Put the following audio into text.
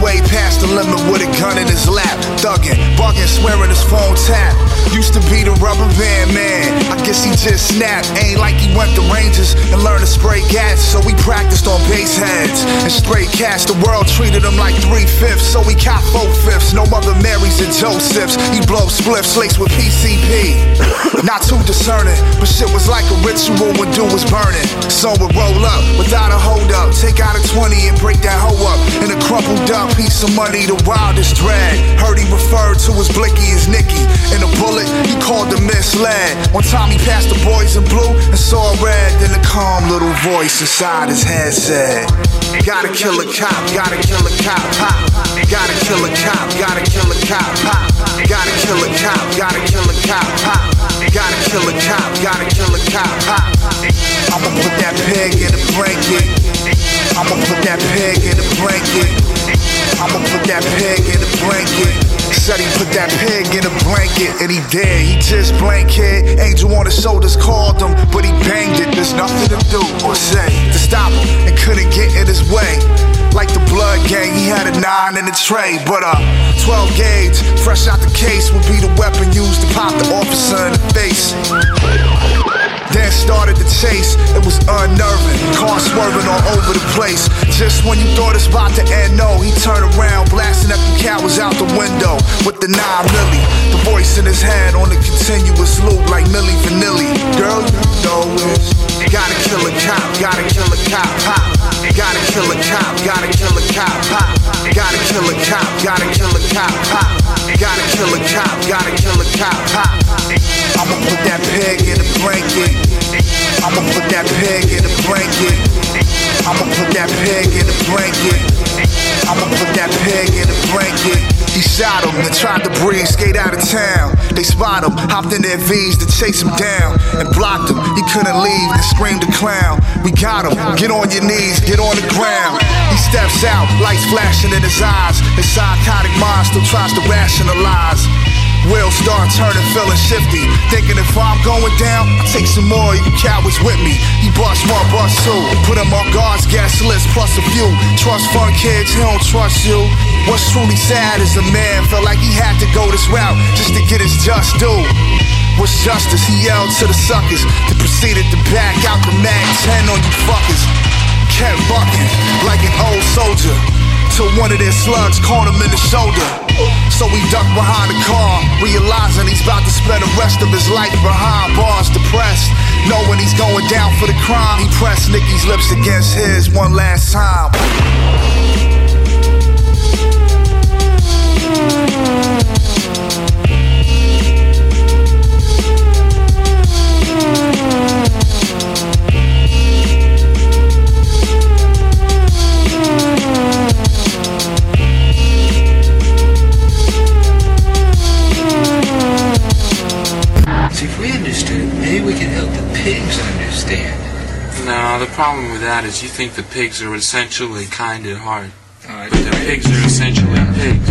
Wait with a gun in his lap. Thuggin', buggin', swearing his phone tap. Used to be the rubber band man. I guess he just snapped. Ain't like he went to Rangers and learned to spray gas. So we practiced on base heads and straight cash. The world treated him like three fifths. So he cop four fifths. No mother Marys and Josephs. He blow spliffs laced with PCP. Not too discerning, but shit was like a ritual when dude was burning. So would roll up without a hold up. Take out a 20 and break that hoe up. In a crumpled up piece of money, the wildest drag. Heard he referred to as blicky as Nicky. In a bullet, he called the misled. One time he passed the boys in blue and saw red. Then a calm little voice inside his head said, Gotta kill a cop, gotta kill a cop, pop. Gotta kill a cop, gotta kill a cop, pop. Gotta kill a cop, gotta kill a cop, pop. Gotta kill a cop, gotta kill a cop, pop. I'ma put that pig in a blanket. Said he put that pig in a blanket and he did. He just blanket. Angel on his shoulders called him, but he banged it. There's nothing to do or say to stop him and couldn't get in his way. Like the blood gang, he had a nine in the tray. But uh, 12 gauge, fresh out the case, would be the weapon used to pop the officer in the face. Then started the chase, it was unnerving. Swerving all over the place. Just when you thought it's about to end, no, he turned around, blasting at the cowards out the window with the 9 milli. The voice in his head on a continuous loop like Milli Vanilli. Girl, you know it's gotta kill a cop, gotta kill a cop, pop. Gotta kill a cop, gotta kill a cop, pop. Gotta kill a cop, gotta kill a cop, pop. Gotta kill a cop, gotta kill a cop, pop. I'ma put that pig in a blanket. A blanket. He shot him and tried to breathe, skate out of town. They spot him, hopped in their V's to chase him down and blocked him. He couldn't leave and screamed a clown. We got him, get on your knees, get on the ground. He steps out, lights flashing in his eyes. His psychotic mind still tries to rationalize. Will start turning, feeling shifty. Thinking if I'm going down, I take some more you cowards with me. He bust one, bust two. Put him on guards, gas list, plus a few. Trust fund kids, he don't trust you. What's truly sad is a man felt like he had to go this route just to get his just due. What's justice? He yelled to the suckers, then proceeded to back out the mag 10 on you fuckers. Kept bucking like an old soldier. Till one of their slugs caught him in the shoulder. So he ducked behind the car, realizing he's about to spend the rest of his life behind bars, depressed. Knowing he's going down for the crime, he pressed Nicky's lips against his one last time. No, the problem with that is you think the pigs are essentially kind hard. All right. But the pigs are essentially pigs.